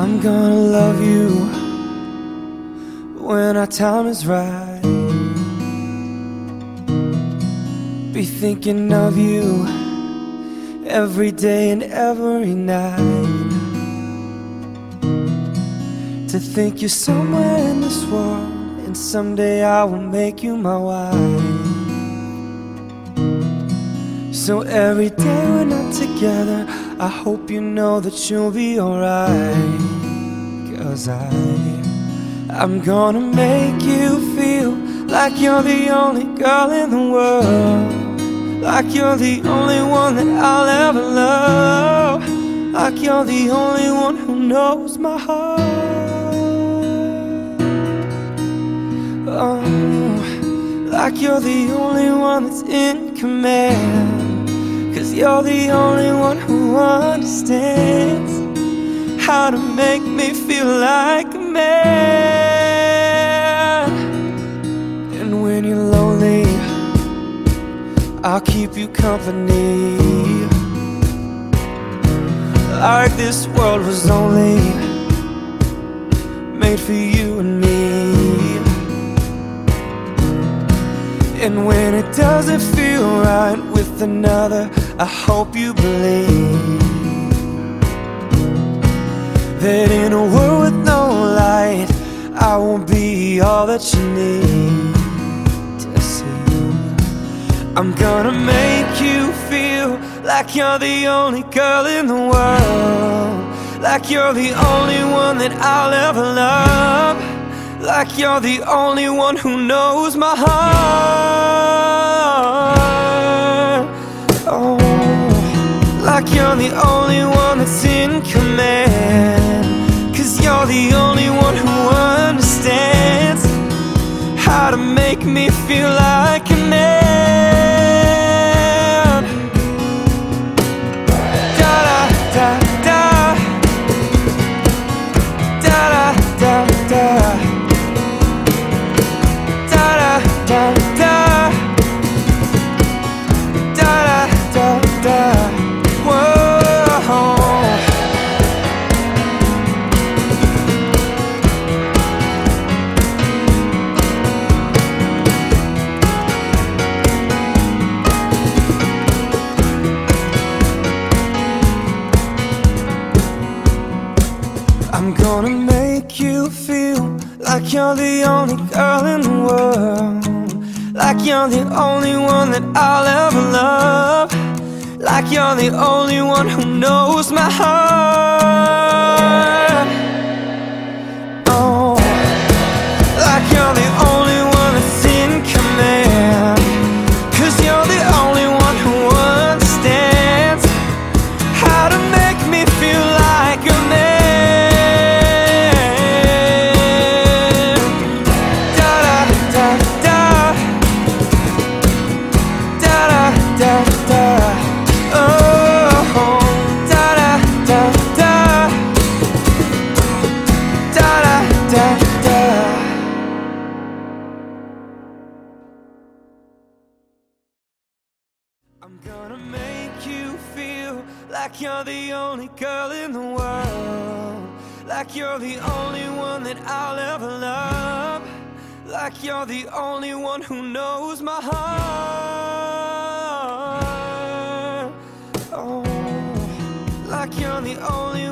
I'm gonna love you when our time is right. Be thinking of you every day and every night. To think you're somewhere in this world, and someday I will make you my wife. So every day we're not together, I hope you know that you'll be alright. Cause I, I'm gonna make you feel like you're the only girl in the world. Like you're the only one that I'll ever love. Like you're the only one who knows my heart. Oh, like you're the only one that's in command. Cause you're the only one who understands how to make me feel like a man. And when you're lonely, I'll keep you company. Like this world was only made for you and me. And when it doesn't feel right with another, I hope you believe that in a world with no light, I will be all that you need to see. I'm gonna make you feel like you're the only girl in the world, like you're the only one that I'll ever love. Like you're the only one who knows my heart. Oh, like you're the only one that's in command. Cause you're the only one who understands how to make me feel like I'm gonna make you feel like you're the only girl in the world. Like you're the only one that I'll ever love. Like you're the only one who knows my heart. Like you're the only girl in the world. Like you're the only one that I'll ever love. Like you're the only one who knows my heart. Oh, like you're the only